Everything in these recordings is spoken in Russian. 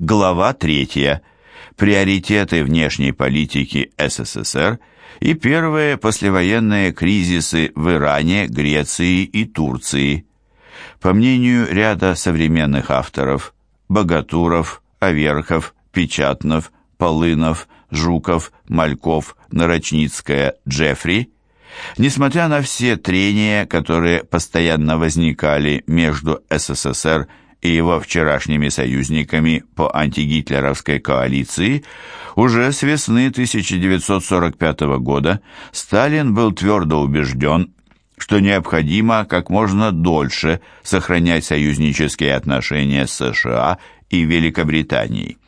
Глава 3. Приоритеты внешней политики СССР и первые послевоенные кризисы в Иране, Греции и Турции. По мнению ряда современных авторов Богатуров, Аверхов, Печатнов, Полынов, Жуков, Мальков, Нарочницкая, Джеффри, несмотря на все трения, которые постоянно возникали между СССР и его вчерашними союзниками по антигитлеровской коалиции, уже с весны 1945 года Сталин был твердо убежден, что необходимо как можно дольше сохранять союзнические отношения с США и Великобританией.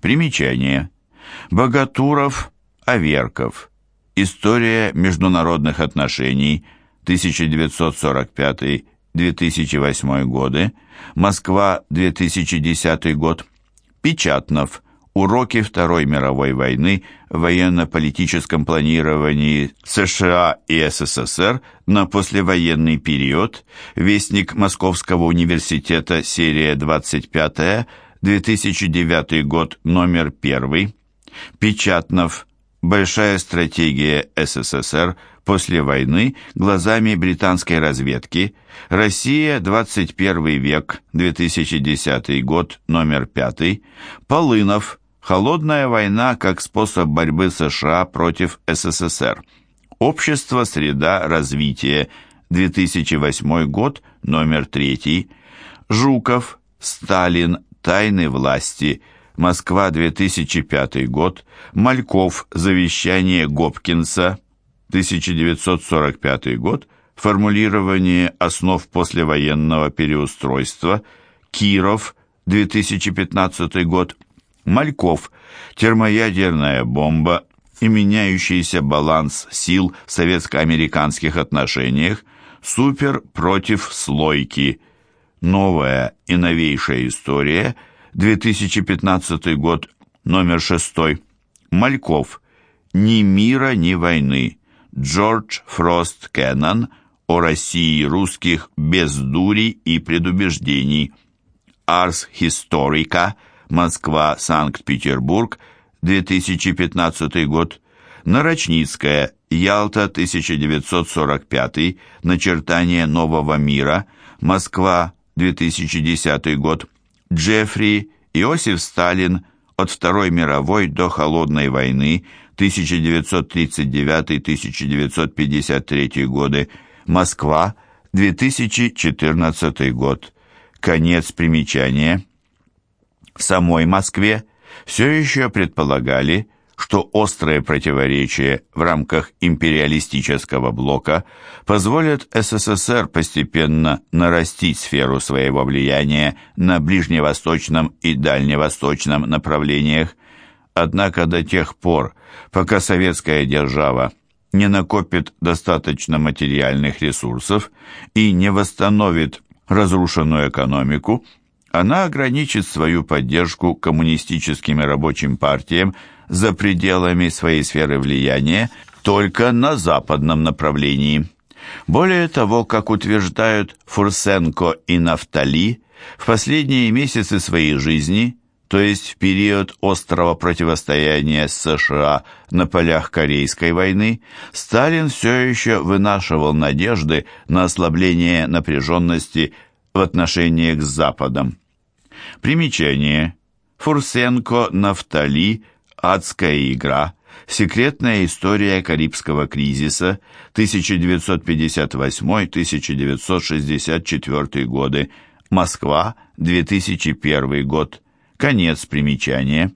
Примечание. Богатуров, Аверков. История международных отношений 1945-2008 годы. Москва, 2010 год. Печатнов. Уроки Второй мировой войны в военно-политическом планировании США и СССР на послевоенный период. Вестник Московского университета, серия 25 2009 год, номер 1. Печатнов. Большая стратегия СССР после войны глазами британской разведки. Россия, 21 век, 2010 год, номер 5. Полынов. Холодная война как способ борьбы США против СССР. Общество, среда, развитие. 2008 год, номер 3. Жуков. Сталин. Тайны власти. Москва, 2005 год. Мальков. Завещание Гопкинса. 1945 год. Формулирование основ послевоенного переустройства. Киров. 2015 год. Мальков. Термоядерная бомба и меняющийся баланс сил в советско-американских отношениях. Супер против слойки. Новая и новейшая история. 2015 год. Номер 6. Мальков. Ни мира, ни войны. Джордж Фрост Кеннон о России русских без дури и предубеждений. Арс Историка. Москва, Санкт-Петербург, 2015 год. Нарочницкая, Ялта, 1945, Начертание нового мира, Москва, 2010 год. Джеффри, Иосиф Сталин, от Второй мировой до Холодной войны, 1939-1953 годы, Москва, 2014 год. Конец примечания. В самой Москве все еще предполагали, что острые противоречия в рамках империалистического блока позволят СССР постепенно нарастить сферу своего влияния на ближневосточном и дальневосточном направлениях. Однако до тех пор, пока советская держава не накопит достаточно материальных ресурсов и не восстановит разрушенную экономику, она ограничит свою поддержку коммунистическим и рабочим партиям за пределами своей сферы влияния только на западном направлении. Более того, как утверждают Фурсенко и Нафтали, в последние месяцы своей жизни, то есть в период острого противостояния с США на полях Корейской войны, Сталин все еще вынашивал надежды на ослабление напряженности в отношениях с Западом. Примечание. Фурсенко, Нафтали, Адская игра, Секретная история Карибского кризиса 1958-1964 годы, Москва, 2001 год. Конец примечания.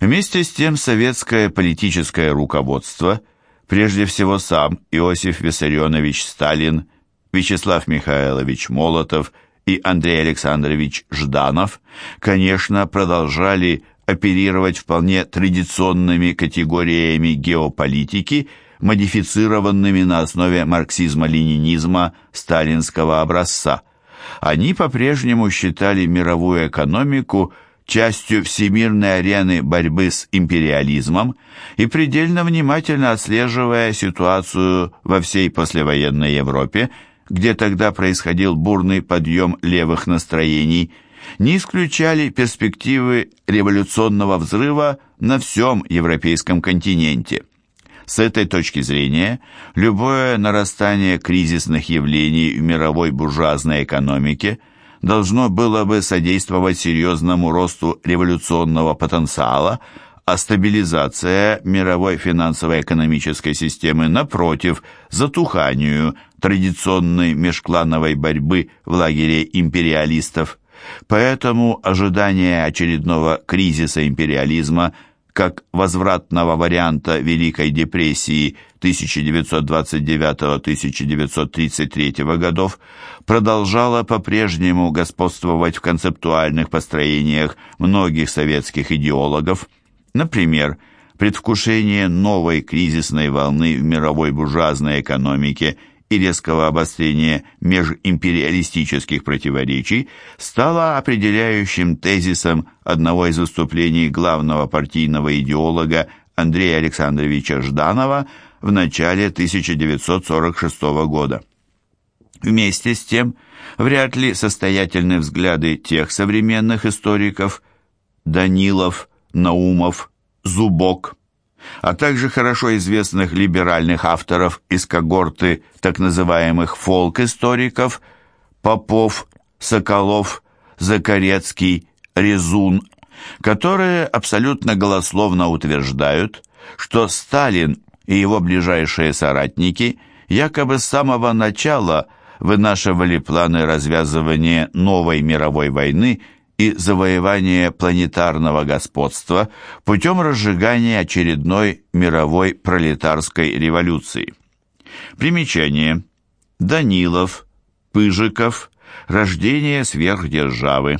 Вместе с тем советское политическое руководство, прежде всего сам Иосиф Виссарионович Сталин, Вячеслав Михайлович Молотов – и Андрей Александрович Жданов, конечно, продолжали оперировать вполне традиционными категориями геополитики, модифицированными на основе марксизма-ленинизма сталинского образца. Они по-прежнему считали мировую экономику частью всемирной арены борьбы с империализмом и предельно внимательно отслеживая ситуацию во всей послевоенной Европе, где тогда происходил бурный подъем левых настроений, не исключали перспективы революционного взрыва на всем европейском континенте. С этой точки зрения, любое нарастание кризисных явлений в мировой буржуазной экономике должно было бы содействовать серьезному росту революционного потенциала, а стабилизация мировой финансово-экономической системы, напротив, затуханию традиционной межклановой борьбы в лагере империалистов. Поэтому ожидание очередного кризиса империализма как возвратного варианта Великой депрессии 1929-1933 годов продолжало по-прежнему господствовать в концептуальных построениях многих советских идеологов, Например, предвкушение новой кризисной волны в мировой буржуазной экономике и резкого обострения межимпериалистических противоречий стало определяющим тезисом одного из выступлений главного партийного идеолога Андрея Александровича Жданова в начале 1946 года. Вместе с тем, вряд ли состоятельны взгляды тех современных историков Данилов, Наумов, Зубок, а также хорошо известных либеральных авторов из когорты так называемых фолк-историков Попов, Соколов, Закарецкий, Резун, которые абсолютно голословно утверждают, что Сталин и его ближайшие соратники якобы с самого начала вынашивали планы развязывания новой мировой войны и завоевание планетарного господства путем разжигания очередной мировой пролетарской революции. Примечание. Данилов, Пыжиков, Рождение сверхдержавы,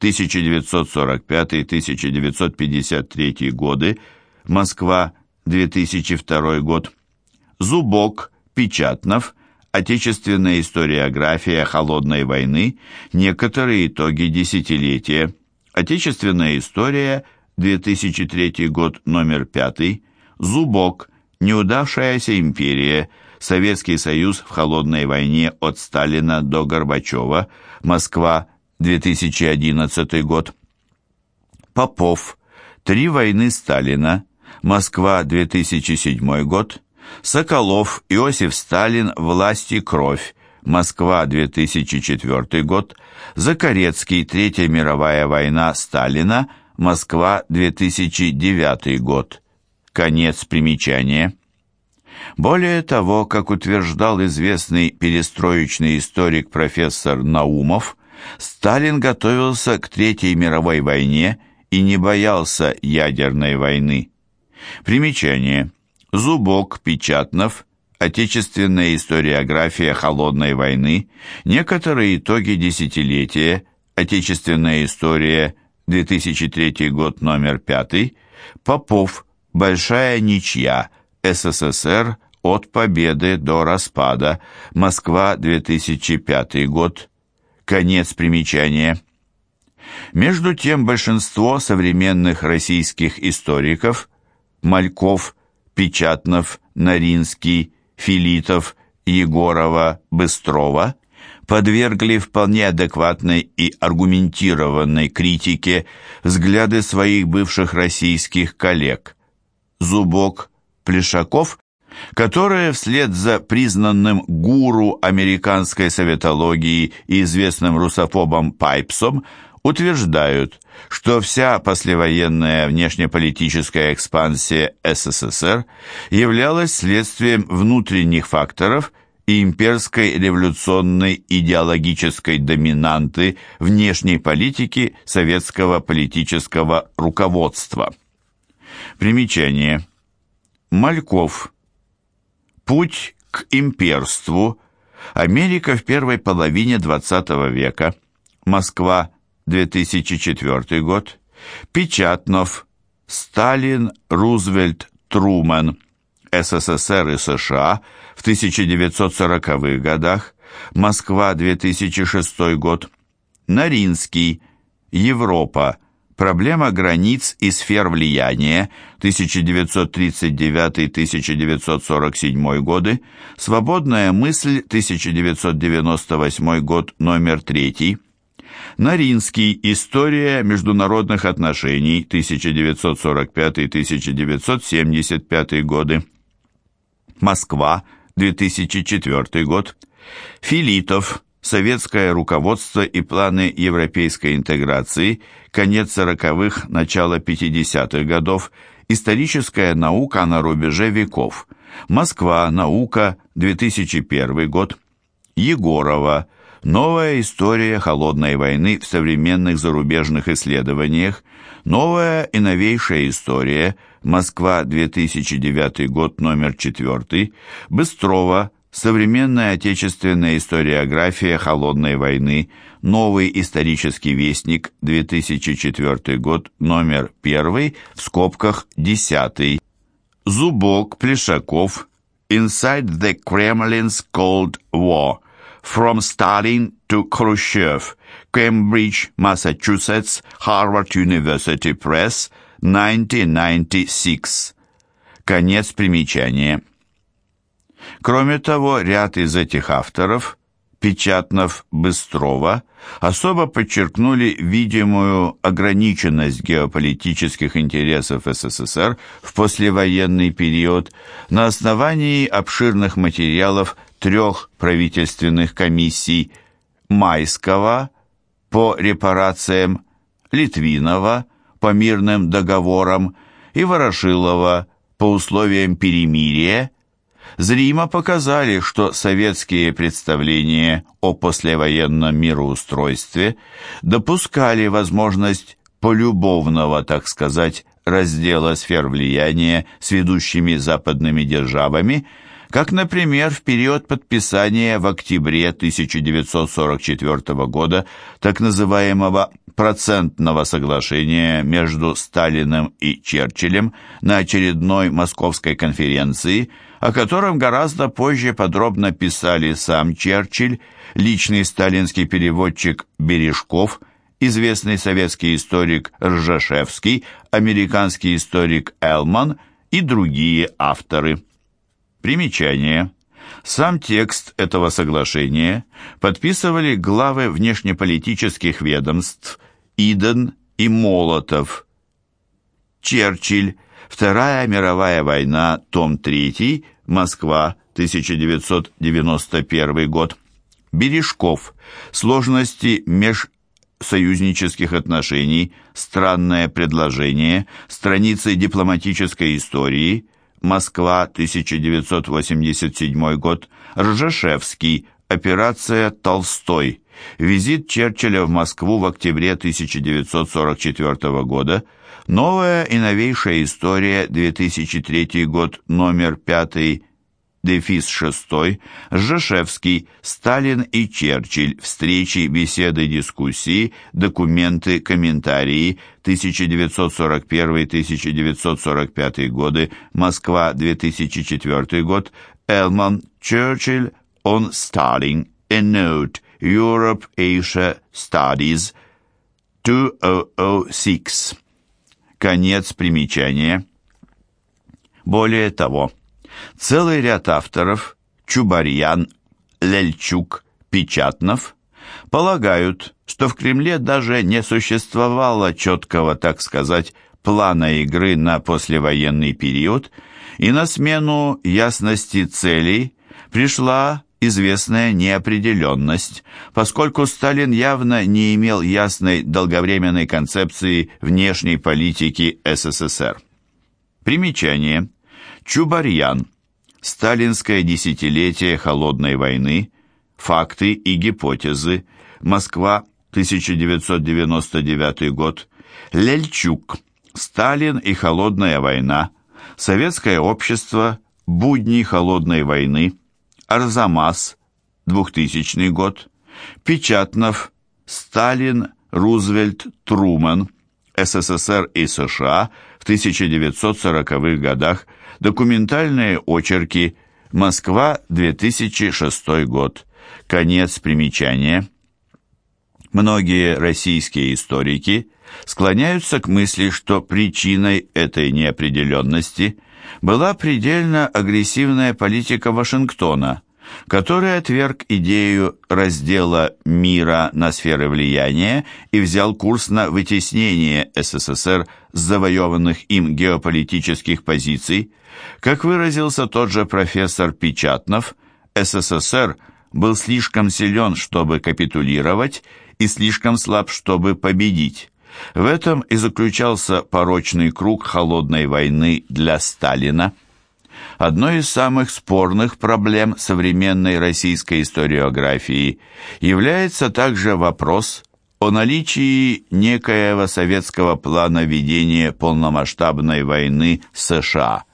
1945-1953 годы, Москва, 2002 год, Зубок, Печатнов, Отечественная историография холодной войны, некоторые итоги десятилетия. Отечественная история, 2003 год, номер 5. Зубок. Неудавшаяся империя. Советский Союз в холодной войне от Сталина до Горбачева. Москва, 2011 год. Попов. Три войны Сталина. Москва, 2007 год. Соколов, Иосиф Сталин, «Власть и кровь», Москва, 2004 год, Закарецкий, Третья мировая война Сталина, Москва, 2009 год. Конец примечания. Более того, как утверждал известный перестроечный историк профессор Наумов, Сталин готовился к Третьей мировой войне и не боялся ядерной войны. Примечание. Зубок, Печатнов, Отечественная историография холодной войны, некоторые итоги десятилетия, Отечественная история, 2003 год, номер 5, Попов, Большая ничья, СССР, от победы до распада, Москва, 2005 год, конец примечания. Между тем большинство современных российских историков, Мальков, Печатнов, Наринский, Филитов, Егорова, Быстрова подвергли вполне адекватной и аргументированной критике взгляды своих бывших российских коллег. Зубок, Плешаков, которые вслед за признанным гуру американской советологии и известным русофобом Пайпсом утверждают, что вся послевоенная внешнеполитическая экспансия СССР являлась следствием внутренних факторов и имперской революционной идеологической доминанты внешней политики советского политического руководства. Примечание. Мальков. Путь к имперству. Америка в первой половине XX века. Москва. 2004 год, Печатнов, Сталин, Рузвельт, Трумэн, СССР и США в 1940-х годах, Москва, 2006 год, Наринский, Европа, Проблема границ и сфер влияния. 1939-1947 годы, Свободная мысль 1998 год, номер 3, Наринский. История международных отношений 1945-1975 годы. Москва. 2004 год. Филитов. Советское руководство и планы европейской интеграции. Конец 40-х, начало 50-х годов. Историческая наука на рубеже веков. Москва. Наука. 2001 год. Егорова. Новая история холодной войны в современных зарубежных исследованиях. Новая и новейшая история. Москва, 2009 год, номер 4. Быстрова. Современная отечественная историография холодной войны. Новый исторический вестник, 2004 год, номер 1, в скобках 10. Зубок, Плешаков. Inside the Kremlin's Cold War. From Stalin to Khrushchev, Cambridge, Massachusetts, Harvard University Press, 1996. Конец примечания. Кроме того, ряд из этих авторов, Печатнов, Быстрова, особо подчеркнули видимую ограниченность геополитических интересов СССР в послевоенный период на основании обширных материалов трех правительственных комиссий Майского по репарациям, Литвинова по мирным договорам и Ворошилова по условиям перемирия, зримо показали, что советские представления о послевоенном мироустройстве допускали возможность полюбовного, так сказать, раздела сфер влияния с ведущими западными державами – как, например, в период подписания в октябре 1944 года так называемого процентного соглашения между Сталиным и Черчиллем на очередной Московской конференции, о котором гораздо позже подробно писали сам Черчилль, личный сталинский переводчик Бережков, известный советский историк Ржешевский, американский историк Элман и другие авторы. Примечание. Сам текст этого соглашения подписывали главы внешнеполитических ведомств Иден и Молотов. Черчилль. Вторая мировая война. Том 3. Москва. 1991 год. Бережков. Сложности межсоюзнических отношений. Странное предложение. Страницы дипломатической истории. Москва, 1987 год, Ржешевский, операция «Толстой», визит Черчилля в Москву в октябре 1944 года, новая и новейшая история, 2003 год, номер 5, дефис 6, Ржешевский, Сталин и Черчилль, встречи, беседы, дискуссии, документы, комментарии, 1941-1945 годы, Москва, 2004 год, Элман, Черчилль, on Stalin, a note, Europe, Asia Studies, 2006. Конец примечания. Более того, Целый ряд авторов Чубарьян, Лельчук, Печатнов полагают, что в Кремле даже не существовало четкого, так сказать, плана игры на послевоенный период, и на смену ясности целей пришла известная неопределенность, поскольку Сталин явно не имел ясной долговременной концепции внешней политики СССР. Примечание. Чубарьян. Сталинское десятилетие холодной войны. Факты и гипотезы. Москва, 1999 год. Лельчук. Сталин и холодная война. Советское общество. Будни холодной войны. Арзамас. 2000 год. Печатнов. Сталин, Рузвельт, Труман. СССР и США в 1940-х годах Документальные очерки. Москва, 2006 год. Конец примечания. Многие российские историки склоняются к мысли, что причиной этой неопределенности была предельно агрессивная политика Вашингтона, который отверг идею раздела мира на сферы влияния и взял курс на вытеснение СССР с завоеванных им геополитических позиций. Как выразился тот же профессор Печатнов, СССР был слишком силен, чтобы капитулировать, и слишком слаб, чтобы победить. В этом и заключался порочный круг холодной войны для Сталина. Одной из самых спорных проблем современной российской историографии является также вопрос о наличии некоего советского плана ведения полномасштабной войны с США.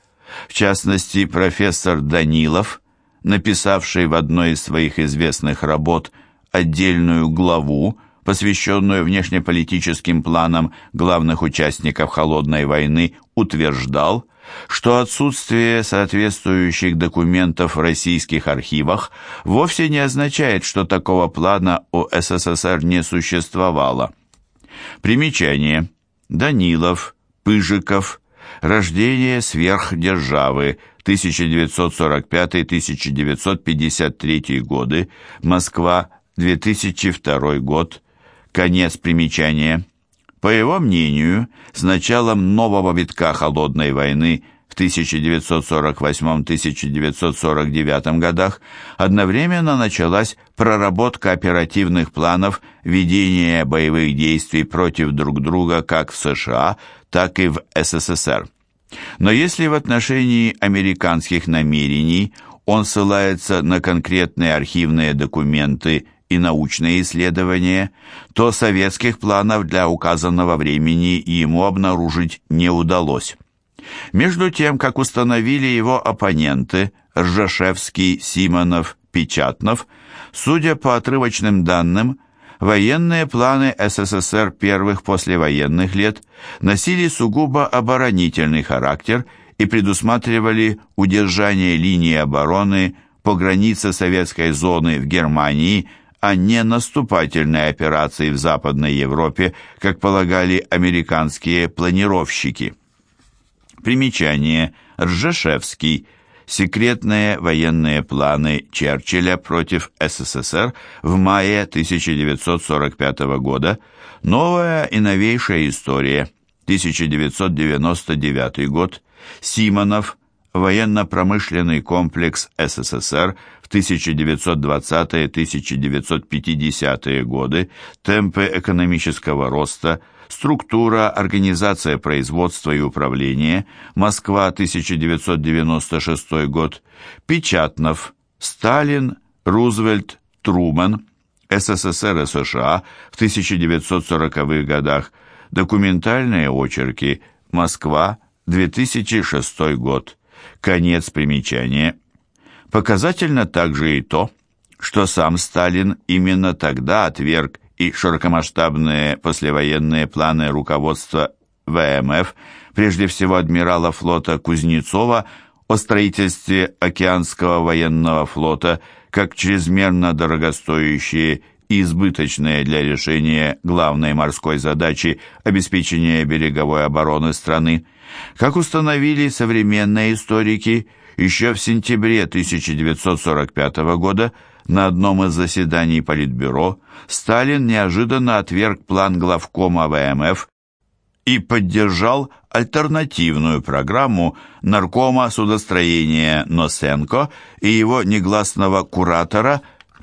В частности, профессор Данилов, написавший в одной из своих известных работ отдельную главу, посвященную внешнеполитическим планам главных участников Холодной войны, утверждал, что отсутствие соответствующих документов в российских архивах вовсе не означает, что такого плана у СССР не существовало. Примечание. Данилов, Пыжиков, Рождение сверхдержавы, 1945-1953 годы, Москва, 2002 год, конец примечания. По его мнению, с началом нового витка холодной войны в 1948-1949 годах одновременно началась проработка оперативных планов ведения боевых действий против друг друга как в США, так и в СССР. Но если в отношении американских намерений он ссылается на конкретные архивные документы и научные исследования, то советских планов для указанного времени ему обнаружить не удалось. Между тем, как установили его оппоненты Ржешевский, Симонов, Печатнов, судя по отрывочным данным, военные планы СССР первых послевоенных лет носили сугубо оборонительный характер и предусматривали удержание линии обороны по границе советской зоны в Германии – а не наступательной операции в Западной Европе, как полагали американские планировщики. Примечание. Ржешевский. Секретные военные планы Черчилля против СССР в мае 1945 года. Новая и новейшая история. 1999 год. Симонов. Военно-промышленный комплекс СССР 1920-1950-е годы, темпы экономического роста, структура, организация производства и управления, Москва, 1996 год, Печатнов, Сталин, Рузвельт, Труман, СССР и США в 1940-х годах, документальные очерки, Москва, 2006 год, конец примечания, Показательно также и то, что сам Сталин именно тогда отверг и широкомасштабные послевоенные планы руководства ВМФ, прежде всего адмирала флота Кузнецова, о строительстве океанского военного флота как чрезмерно дорогостоящие и избыточные для решения главной морской задачи обеспечения береговой обороны страны. Как установили современные историки – еще в сентябре 1945 года на одном из заседаний Политбюро Сталин неожиданно отверг план главкома ВМФ и поддержал альтернативную программу наркома судостроения Носенко и его негласного куратора,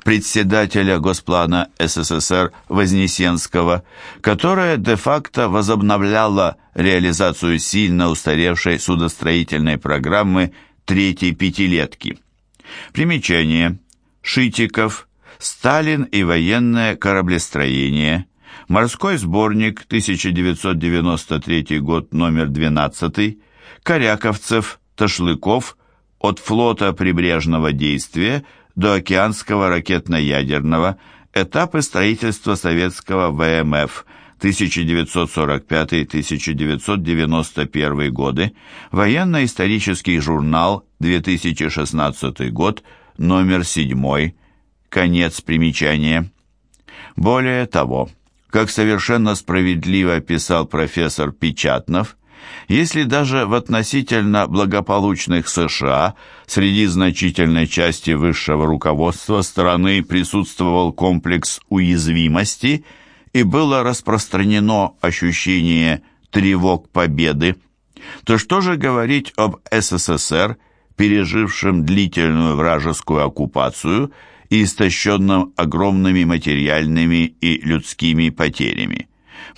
председателя Госплана СССР Вознесенского, которая де-факто возобновляла реализацию сильно устаревшей судостроительной программы третьей пятилетки. Примечание. Шитиков. Сталин и военное кораблестроение. Морской сборник, 1993 год, номер 12. Коряковцев, Ташлыков. От флота прибрежного действия до океанского ракетно-ядерного. Этапы строительства советского ВМФ – 1945-1991 годы, военно-исторический журнал, 2016 год, номер 7, конец примечания. Более того, как совершенно справедливо писал профессор Печатнов, Если даже в относительно благополучных США среди значительной части высшего руководства страны присутствовал комплекс уязвимости и было распространено ощущение тревог победы, то что же говорить об СССР, пережившем длительную вражескую оккупацию и истощенном огромными материальными и людскими потерями?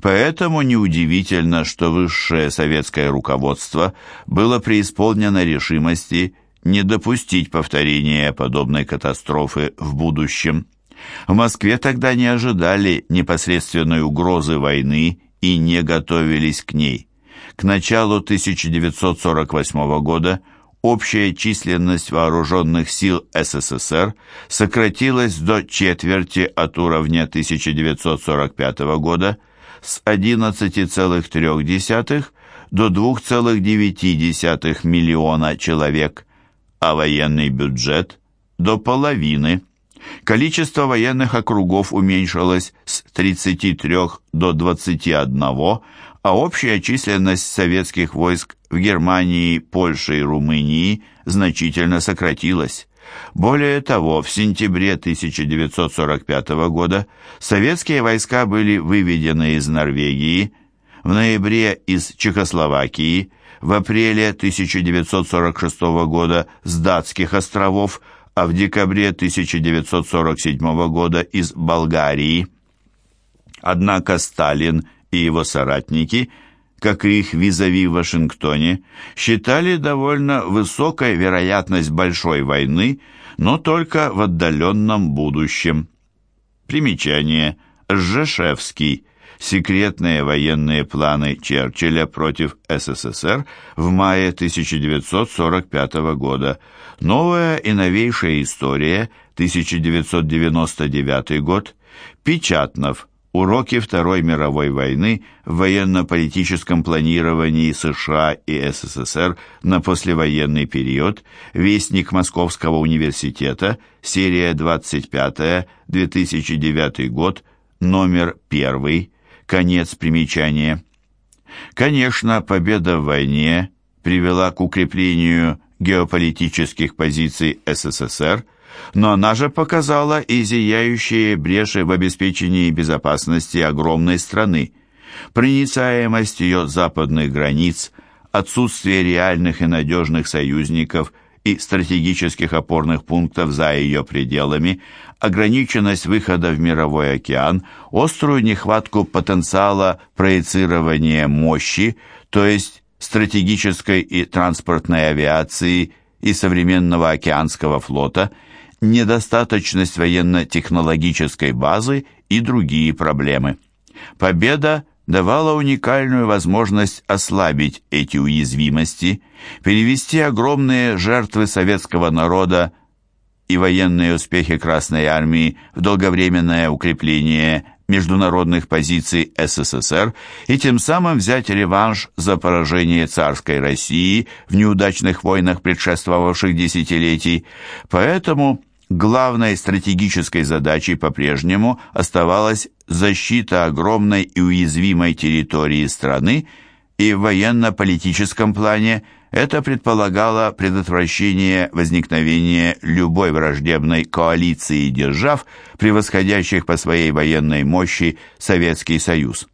Поэтому неудивительно, что высшее советское руководство было преисполнено решимости не допустить повторения подобной катастрофы в будущем. В Москве тогда не ожидали непосредственной угрозы войны и не готовились к ней. К началу 1948 года общая численность вооруженных сил СССР сократилась до четверти от уровня 1945 года с 11,3 до 2,9 миллиона человек, а военный бюджет – до половины. Количество военных округов уменьшилось с 33 до 21, а общая численность советских войск в Германии, Польше и Румынии значительно сократилась. Более того, в сентябре 1945 года советские войска были выведены из Норвегии, в ноябре из Чехословакии, в апреле 1946 года с датских островов, а в декабре 1947 года из Болгарии. Однако Сталин и его соратники, как и их визави в Вашингтоне, считали довольно высокой вероятность большой войны, но только в отдаленном будущем. Примечание. Ржешевский. Секретные военные планы Черчилля против СССР в мае 1945 года. Новая и новейшая история, 1999 год. Печатнов. Уроки Второй мировой войны в военно-политическом планировании США и СССР на послевоенный период, Вестник Московского университета, серия 25, 2009 год, номер 1, конец примечания. Конечно, победа в войне привела к укреплению геополитических позиций СССР – но она же показала и зияющие бреши в обеспечении безопасности огромной страны. Проницаемость ее западных границ, отсутствие реальных и надежных союзников и стратегических опорных пунктов за ее пределами, ограниченность выхода в мировой океан, острую нехватку потенциала проецирования мощи, то есть стратегической и транспортной авиации и современного океанского флота – недостаточность военно-технологической базы и другие проблемы. Победа давала уникальную возможность ослабить эти уязвимости, перевести огромные жертвы советского народа и военные успехи Красной Армии в долговременное укрепление международных позиций СССР и тем самым взять реванш за поражение царской России в неудачных войнах предшествовавших десятилетий. Поэтому Главной стратегической задачей по-прежнему оставалась защита огромной и уязвимой территории страны, и в военно-политическом плане это предполагало предотвращение возникновения любой враждебной коалиции держав, превосходящих по своей военной мощи Советский Союз.